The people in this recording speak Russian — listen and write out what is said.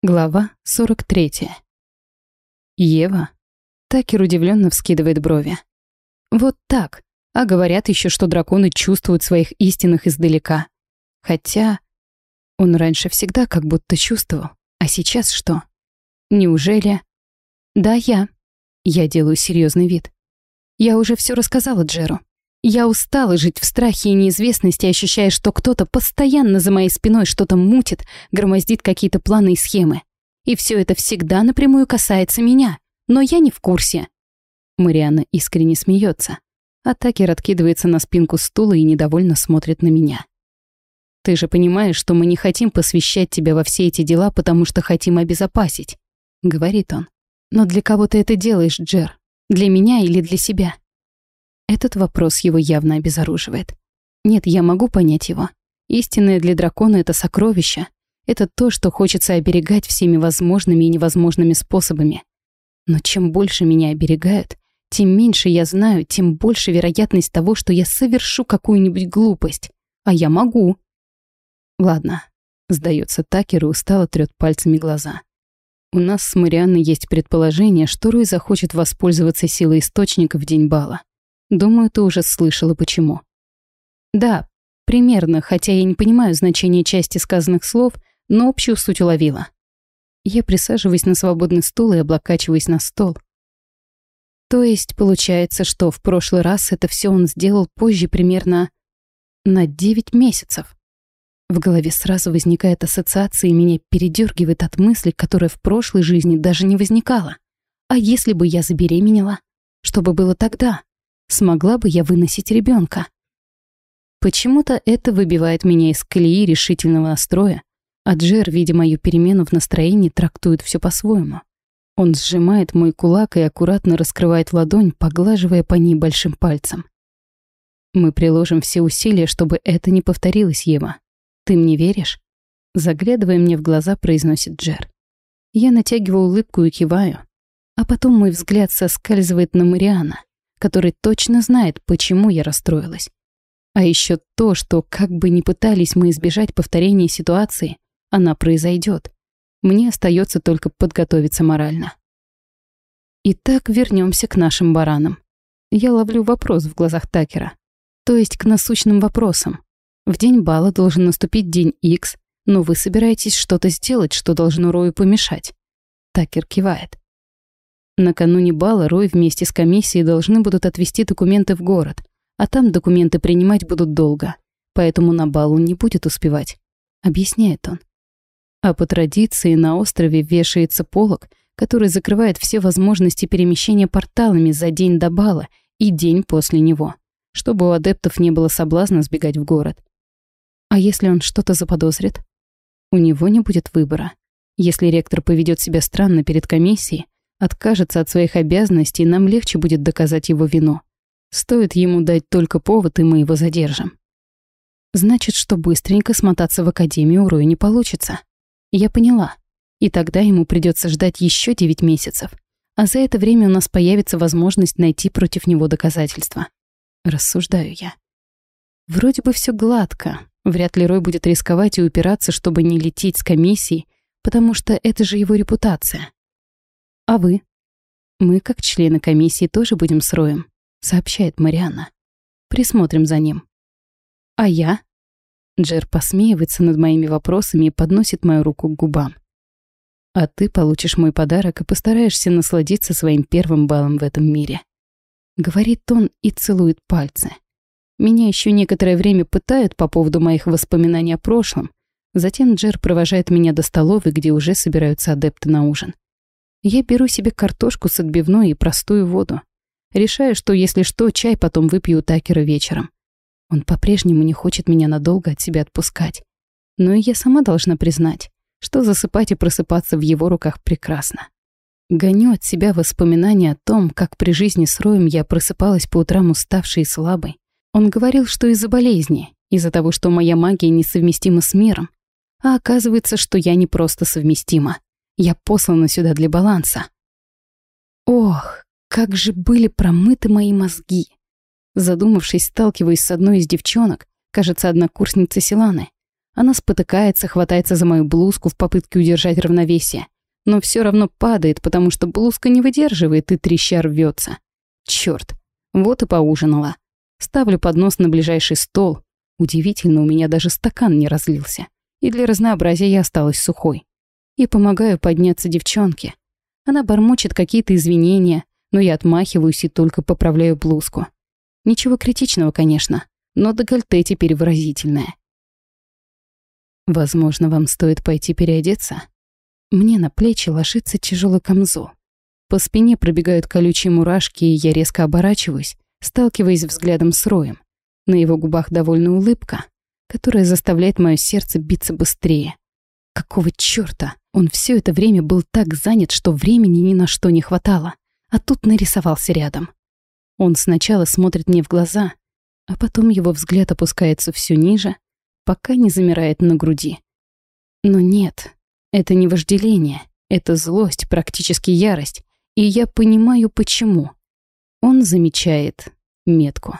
Глава 43. Ева. Такер удивленно вскидывает брови. Вот так. А говорят еще, что драконы чувствуют своих истинных издалека. Хотя он раньше всегда как будто чувствовал. А сейчас что? Неужели... Да, я. Я делаю серьезный вид. Я уже все рассказала Джеру. Я устала жить в страхе и неизвестности, ощущая, что кто-то постоянно за моей спиной что-то мутит, громоздит какие-то планы и схемы. И все это всегда напрямую касается меня, но я не в курсе. Марианна искренне смеется, а Такер откидывается на спинку стула и недовольно смотрит на меня. «Ты же понимаешь, что мы не хотим посвящать тебя во все эти дела, потому что хотим обезопасить», — говорит он. «Но для кого ты это делаешь, Джер? Для меня или для себя?» Этот вопрос его явно обезоруживает. Нет, я могу понять его. Истинное для дракона — это сокровище. Это то, что хочется оберегать всеми возможными и невозможными способами. Но чем больше меня оберегают, тем меньше я знаю, тем больше вероятность того, что я совершу какую-нибудь глупость. А я могу. Ладно, сдается Такер и устало трёт пальцами глаза. У нас с Марианной есть предположение, что Рой захочет воспользоваться силой источника в день бала. Думаю, ты уже слышала, почему. Да, примерно, хотя я не понимаю значения части сказанных слов, но общую суть уловила. Я присаживаюсь на свободный стул и облокачиваюсь на стол. То есть получается, что в прошлый раз это все он сделал позже примерно на 9 месяцев. В голове сразу возникает ассоциация и меня передергивает от мысли, которая в прошлой жизни даже не возникала. А если бы я забеременела? Что бы было тогда? Смогла бы я выносить ребенка? Почему-то это выбивает меня из колеи решительного настроя, а Джер, видя мою перемену в настроении, трактует все по-своему. Он сжимает мой кулак и аккуратно раскрывает ладонь, поглаживая по ней большим пальцем. Мы приложим все усилия, чтобы это не повторилось, Ева. Ты мне веришь? Заглядывая мне в глаза, произносит Джер. Я натягиваю улыбку и киваю, а потом мой взгляд соскальзывает на Мариана который точно знает, почему я расстроилась. А еще то, что как бы ни пытались мы избежать повторения ситуации, она произойдет. Мне остается только подготовиться морально. Итак, вернемся к нашим баранам. Я ловлю вопрос в глазах Такера. То есть к насущным вопросам. В день бала должен наступить день X, но вы собираетесь что-то сделать, что должно Рою помешать. Такер кивает. Накануне бала Рой вместе с комиссией должны будут отвезти документы в город, а там документы принимать будут долго, поэтому на бал он не будет успевать, объясняет он. А по традиции на острове вешается полог, который закрывает все возможности перемещения порталами за день до бала и день после него, чтобы у адептов не было соблазна сбегать в город. А если он что-то заподозрит? У него не будет выбора. Если ректор поведет себя странно перед комиссией, откажется от своих обязанностей, нам легче будет доказать его вину. Стоит ему дать только повод, и мы его задержим. Значит, что быстренько смотаться в академию у Роя не получится. Я поняла. И тогда ему придется ждать еще 9 месяцев. А за это время у нас появится возможность найти против него доказательства. Рассуждаю я. Вроде бы все гладко. Вряд ли Рой будет рисковать и упираться, чтобы не лететь с комиссией, потому что это же его репутация. «А вы?» «Мы, как члены комиссии, тоже будем с Роем», — сообщает Марианна. «Присмотрим за ним». «А я?» Джер посмеивается над моими вопросами и подносит мою руку к губам. «А ты получишь мой подарок и постараешься насладиться своим первым балом в этом мире», — говорит он и целует пальцы. Меня еще некоторое время пытают по поводу моих воспоминаний о прошлом. Затем Джер провожает меня до столовой, где уже собираются адепты на ужин. Я беру себе картошку с отбивной и простую воду. Решаю, что если что, чай потом выпью у Такера вечером. Он по-прежнему не хочет меня надолго от себя отпускать. Но и я сама должна признать, что засыпать и просыпаться в его руках прекрасно. Гоню от себя воспоминания о том, как при жизни с Роем я просыпалась по утрам уставшей и слабой. Он говорил, что из-за болезни, из-за того, что моя магия несовместима с миром. А оказывается, что я не просто совместима. Я послана сюда для баланса. Ох, как же были промыты мои мозги. Задумавшись, сталкиваюсь с одной из девчонок, кажется, однокурсницы Силаны. Она спотыкается, хватается за мою блузку в попытке удержать равновесие, но все равно падает, потому что блузка не выдерживает и треща рвется. Черт, вот и поужинала. Ставлю поднос на ближайший стол. Удивительно, у меня даже стакан не разлился. И для разнообразия я осталась сухой. И помогаю подняться девчонке. Она бормочет какие-то извинения, но я отмахиваюсь и только поправляю блузку. Ничего критичного, конечно, но декольте теперь выразительное. Возможно, вам стоит пойти переодеться. Мне на плечи ложится тяжелый камзол. По спине пробегают колючие мурашки, и я резко оборачиваюсь, сталкиваясь взглядом с Роем. На его губах довольно улыбка, которая заставляет мое сердце биться быстрее. Какого чёрта? Он все это время был так занят, что времени ни на что не хватало, а тут нарисовался рядом. Он сначала смотрит мне в глаза, а потом его взгляд опускается все ниже, пока не замирает на груди. Но нет, это не вожделение, это злость, практически ярость, и я понимаю, почему. Он замечает метку.